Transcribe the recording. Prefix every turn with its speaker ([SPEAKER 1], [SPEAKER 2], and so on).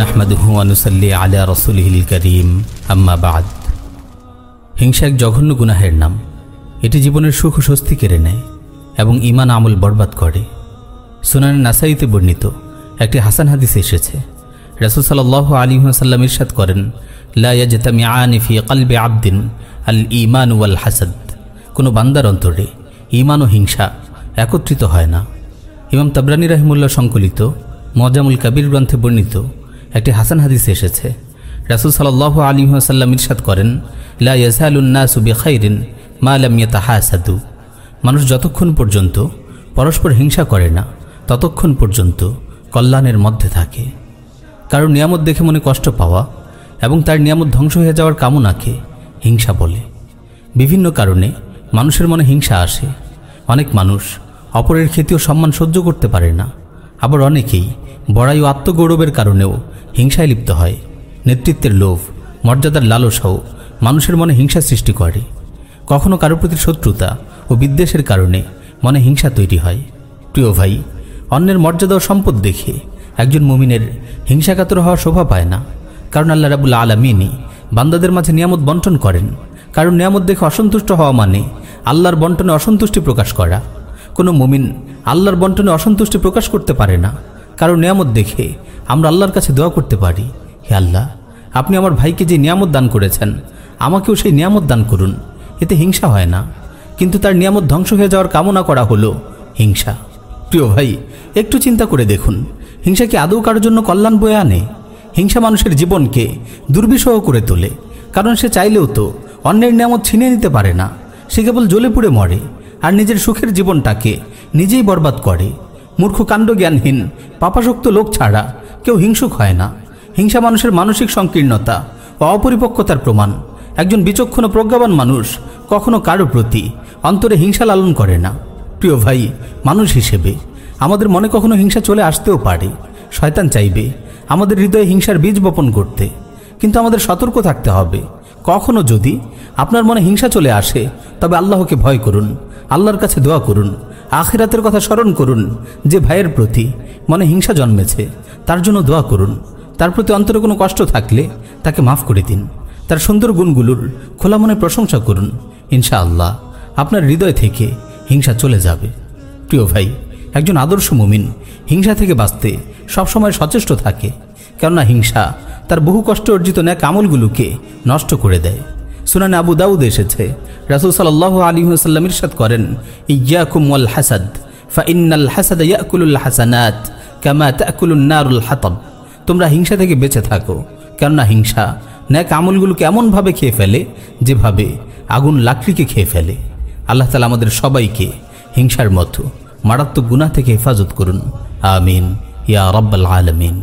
[SPEAKER 1] নাহমাদুহু আনুসাল্লি আলা রসুলহিল করিম, আম্মা হিংসা এক জঘন্য গুনাহের নাম। এটি জীবনের সুখ স্বস্তি কেড়ে নেয় এবং ইমান আমল বরবাদ করে। সুনান নাসাইতে বর্ণিত একটি হাসান হাদিস এসেছে, রসুল সাল্লাহ আলী সাল্লাম ইরশাদ করেন আবদিন আল ইমান ওয়াল হাসাদ। কোনো বান্দার অন্তরে ইমান ও হিংসা একত্রিত হয় না। ইমাম তাবরানি রাহিমুল্লাহ সংকলিত মজামুল কাবির গ্রন্থে বর্ণিত একটি হাসান হাদিস এসেছে। রাসুল সাল্লাহ আলী সাল্লাম ইরশাদ করেন, লা মানুষ যতক্ষণ পর্যন্ত পরস্পর হিংসা করে না, ততক্ষণ পর্যন্ত কল্যাণের মধ্যে থাকে। কারও নিয়ামত দেখে মনে কষ্ট পাওয়া এবং তার নিয়ামত ধ্বংস হয়ে যাওয়ার কামনাকে হিংসা বলে। বিভিন্ন কারণে মানুষের মনে হিংসা আসে। অনেক মানুষ অপরের খ্যাতি ও সম্মান সহ্য করতে পারে না। আবার অনেকেই বড়াই ও আত্মগৌরবের কারণেও হিংসায় লিপ্ত হয়। নেতৃত্বের লোভ, মর্যাদার লালসাও মানুষের মনে হিংসা সৃষ্টি করে। কখনো কারোর প্রতি শত্রুতা ও বিদ্বেষের কারণে মনে হিংসা তৈরি হয়। প্রিয় ভাই, অন্যের মর্যাদা ও সম্পদ দেখে একজন মুমিনের হিংসাকাতর হওয়া শোভা পায় না। কারণ আল্লাহ রাবুল আলমিনই বান্দাদের মাঝে নিয়ামত বন্টন করেন। কারণ নিয়ামত দেখে অসন্তুষ্ট হওয়া মানে আল্লাহর বন্টনে অসন্তুষ্টি প্রকাশ করা। কোনো মুমিন আল্লাহর বন্টনে অসন্তুষ্টি প্রকাশ করতে পারে না। কারণ নিয়ামত দেখে আমরা আল্লাহর কাছে দোয়া করতে পারি। হে আল্লাহ, আপনি আমার ভাইকে যে নিয়ামত দান করেছেন, আমাকেও সেই নিয়ামত দান করুন। এতে হিংসা হয় না। কিন্তু তার নিয়ামত ধ্বংস হয়ে যাওয়ার কামনা করা হলো। হিংসা। প্রিয় ভাই, একটু চিন্তা করে দেখুন, হিংসা কি আদৌ কারোর জন্য কল্যাণ বয়ে আনে? হিংসা মানুষের জীবনকে দুর্বিষহ করে তোলে। কারণ সে চাইলেও তো অন্যের নিয়ামত ছিনিয়ে নিতে পারে না। সে কেবল জ্বলে পুড়ে মরে, আর নিজের সুখের জীবনটাকে নিজেই বরবাদ করে। মূর্খ কাণ্ড জ্ঞানহীন পাপাসক্ত লোক ছাড়া কেউ হিংসুক হয় না। হিংসা মানুষের মানসিক সংকীর্ণতা ও অপরিপক্কতার প্রমাণ। একজন বিচক্ষণ প্রজ্ঞাবান মানুষ কখনো কারও প্রতি অন্তরে হিংসা লালন করে না। প্রিয় ভাই, মানুষ হিসেবে আমাদের মনে কখনো হিংসা চলে আসতেও পারে। শয়তান চাইবে আমাদের হৃদয়ে হিংসার বীজ বপন করতে। কিন্তু আমাদের সতর্ক থাকতে হবে। কখনো যদি আপনার মনে হিংসা চলে আসে, তবে আল্লাহকে ভয় করুন, আল্লাহর কাছে দোয়া করুন আখিরাতের কথা স্মরণ করুন যে ভাইয়ের প্রতি মনে হিংসা জন্মেছে, তার জন্য দোয়া করুন। তার প্রতি অন্তরে কোনো কষ্ট থাকলে তাকে মাফ করে দিন। তার সুন্দর গুণগুলোর খোলা মনে প্রশংসা করুন। ইনশা আল্লাহ আপনার হৃদয় থেকে হিংসা চলে যাবে। প্রিয় ভাই, একজন আদর্শ মুমিন হিংসা থেকে বাঁচতে সবসময় সচেষ্ট থাকে। কেননা হিংসা তার বহু কষ্ট অর্জিত ন্যাক আমলগুলোকে নষ্ট করে দেয়। সুনানে আবু দাউদ এসেছে। রাসুল সাল্লাহ আলী সাল্লাম ইরশাদ করেন, ইয়াকুম ওয়াল হাসাদ ফা ইন্নাল হাসাদ ইয়াকুলুল হাসানাত কামা তাকুলুন নারুল হাতব। তোমরা হিংসা থেকে বেঁচে থাকো, কেননা হিংসা ন্যাক আমলগুলোকে এমনভাবে খেয়ে ফেলে যেভাবে আগুন লাকড়িকে খেয়ে ফেলে। আল্লাহ তালা আমাদের সবাইকে হিংসার মতো মারাত্মক গুণা থেকে হেফাজত করুন। আমিন। ইয়া রব্বাল আলমিন।